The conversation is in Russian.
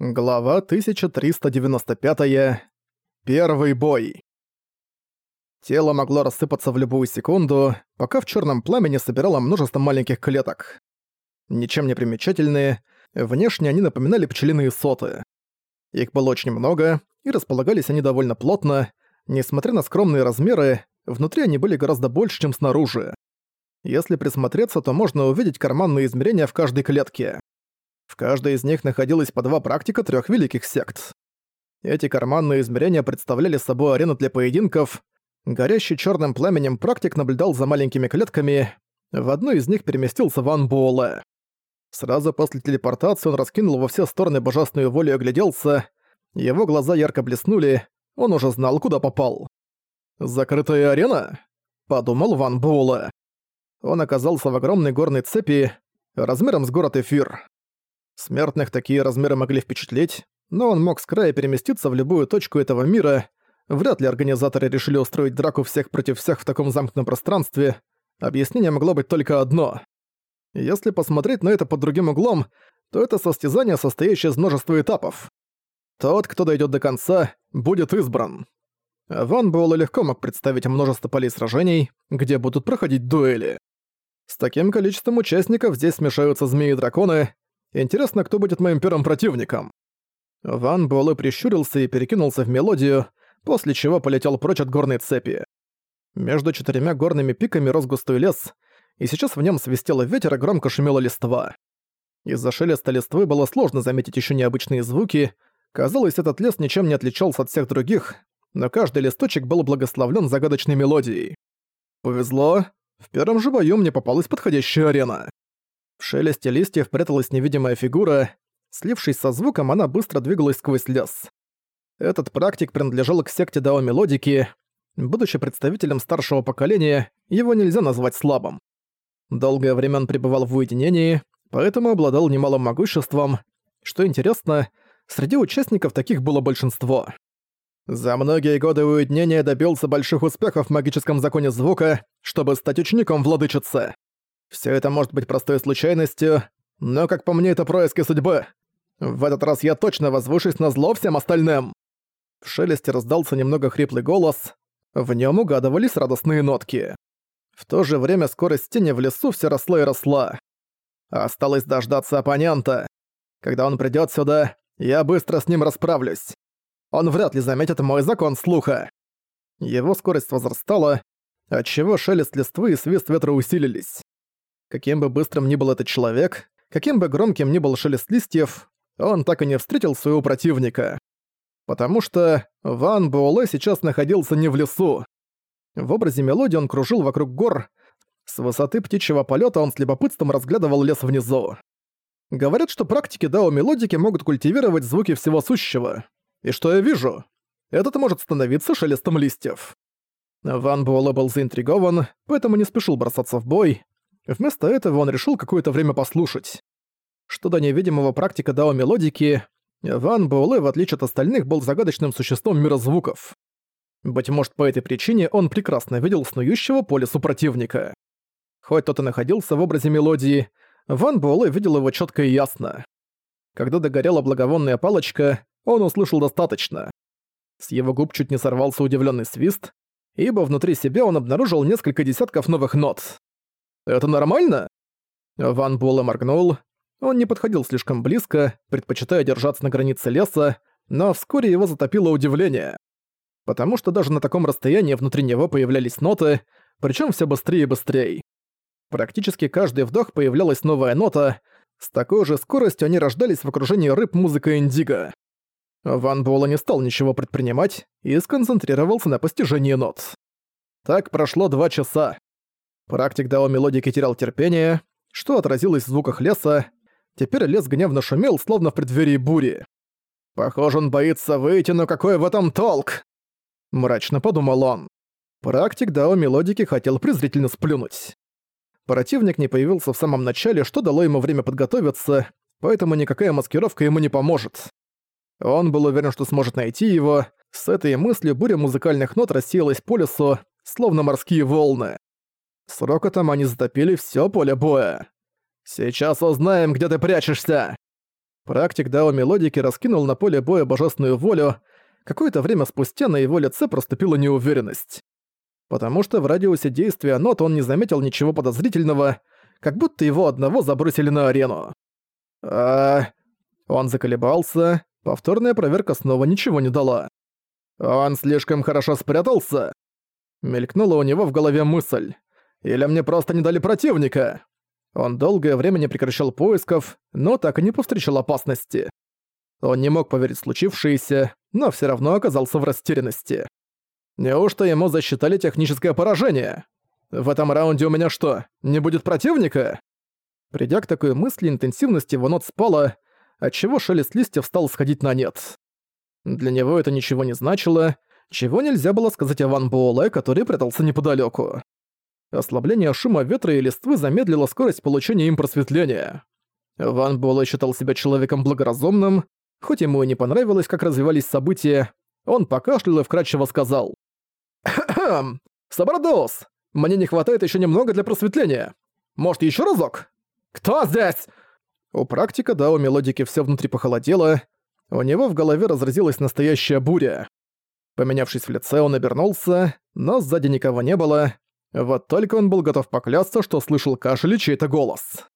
Глава 1395. -я. Первый бой. Тело могло рассыпаться в любую секунду, пока в черном пламени собирало множество маленьких клеток. Ничем не примечательные, внешне они напоминали пчелиные соты. Их было очень много, и располагались они довольно плотно. Несмотря на скромные размеры, внутри они были гораздо больше, чем снаружи. Если присмотреться, то можно увидеть карманные измерения в каждой клетке. В каждой из них находилось по два практика трех великих сект. Эти карманные измерения представляли собой арену для поединков. Горящий черным пламенем практик наблюдал за маленькими клетками. В одну из них переместился Ван Буэлэ. Сразу после телепортации он раскинул во все стороны божественную волю и огляделся. Его глаза ярко блеснули, он уже знал, куда попал. «Закрытая арена?» – подумал Ван Буэлэ. Он оказался в огромной горной цепи, размером с город Эфир. Смертных такие размеры могли впечатлить, но он мог с края переместиться в любую точку этого мира. Вряд ли организаторы решили устроить драку всех против всех в таком замкнутом пространстве. Объяснение могло быть только одно. Если посмотреть на это под другим углом, то это состязание, состоящее из множества этапов. Тот, кто дойдет до конца, будет избран. Ван Буэлэ легко мог представить множество полей сражений, где будут проходить дуэли. С таким количеством участников здесь смешаются змеи и драконы, Интересно, кто будет моим первым противником?» Ван Буэлэ прищурился и перекинулся в мелодию, после чего полетел прочь от горной цепи. Между четырьмя горными пиками рос густой лес, и сейчас в нем свистело ветер и громко шумела листва. Из-за шелеста листвы было сложно заметить еще необычные звуки, казалось, этот лес ничем не отличался от всех других, но каждый листочек был благословлен загадочной мелодией. Повезло, в первом же бою мне попалась подходящая арена. В шелесте листьев пряталась невидимая фигура. Слившись со звуком, она быстро двигалась сквозь лес. Этот практик принадлежал к секте Дао Мелодики. Будучи представителем старшего поколения, его нельзя назвать слабым. Долгое время он пребывал в уединении, поэтому обладал немалым могуществом. Что интересно, среди участников таких было большинство. За многие годы уединения добился больших успехов в магическом законе звука, чтобы стать учеником владычицы. Все это может быть простой случайностью, но, как по мне, это происки судьбы. В этот раз я точно возвышусь на зло всем остальным. В шелесте раздался немного хриплый голос. В нем угадывались радостные нотки. В то же время скорость тени в лесу все росла и росла. Осталось дождаться оппонента. Когда он придет сюда, я быстро с ним расправлюсь. Он вряд ли заметит мой закон слуха. Его скорость возрастала, отчего шелест листвы и свист ветра усилились. Каким бы быстрым ни был этот человек, каким бы громким ни был шелест листьев, он так и не встретил своего противника. Потому что Ван Буэлэ сейчас находился не в лесу. В образе мелодии он кружил вокруг гор. С высоты птичьего полета он с любопытством разглядывал лес внизу. Говорят, что практики дао-мелодики могут культивировать звуки всего сущего. И что я вижу? Этот может становиться шелестом листьев. Ван Буэлэ был заинтригован, поэтому не спешил бросаться в бой. Вместо этого он решил какое-то время послушать. Что до невидимого практика дао мелодики, Ван Буэлэ, в отличие от остальных, был загадочным существом мира звуков. Быть может, по этой причине он прекрасно видел снующего по лесу противника. Хоть тот и находился в образе мелодии, Ван Буэлэ видел его четко и ясно. Когда догорела благовонная палочка, он услышал достаточно. С его губ чуть не сорвался удивленный свист, ибо внутри себя он обнаружил несколько десятков новых нот. Это нормально?» Ван Буэлэ моргнул. Он не подходил слишком близко, предпочитая держаться на границе леса, но вскоре его затопило удивление. Потому что даже на таком расстоянии внутри него появлялись ноты, причем все быстрее и быстрее. Практически каждый вдох появлялась новая нота, с такой же скоростью они рождались в окружении рыб музыка индиго. Ван Буэлла не стал ничего предпринимать и сконцентрировался на постижении нот. Так прошло два часа. Практик дао мелодики терял терпение, что отразилось в звуках леса. Теперь лес гневно шумел, словно в преддверии бури. «Похоже, он боится выйти, но какой в этом толк?» Мрачно подумал он. Практик дао мелодики хотел презрительно сплюнуть. Противник не появился в самом начале, что дало ему время подготовиться, поэтому никакая маскировка ему не поможет. Он был уверен, что сможет найти его. С этой мыслью буря музыкальных нот рассеялась по лесу, словно морские волны. С рокотом они затопили всё поле боя. «Сейчас узнаем, где ты прячешься!» Практик Дао Мелодики раскинул на поле боя божественную волю, какое-то время спустя на его лице проступила неуверенность. Потому что в радиусе действия нот он не заметил ничего подозрительного, как будто его одного забросили на арену. А... Он заколебался, повторная проверка снова ничего не дала. «Он слишком хорошо спрятался?» Мелькнула у него в голове мысль. «Или мне просто не дали противника?» Он долгое время не прекращал поисков, но так и не повстречал опасности. Он не мог поверить в случившееся, но все равно оказался в растерянности. Неужто ему засчитали техническое поражение? В этом раунде у меня что, не будет противника? Придя к такой мысли, интенсивность его нот спала, отчего шелест листьев стал сходить на нет. Для него это ничего не значило, чего нельзя было сказать о Ван Буэлэ, который прятался неподалеку. Ослабление шума ветра и листвы замедлило скорость получения им просветления. Ван Буэлэ считал себя человеком благоразумным, хоть ему и не понравилось, как развивались события, он покашлял и вкратчиво сказал. «Хм, Сабардос, мне не хватает еще немного для просветления. Может, еще разок? Кто здесь?» У практика да, у мелодики все внутри похолодело, у него в голове разразилась настоящая буря. Поменявшись в лице, он обернулся, но сзади никого не было. Вот только он был готов поклясться, что слышал кашель и чей-то голос.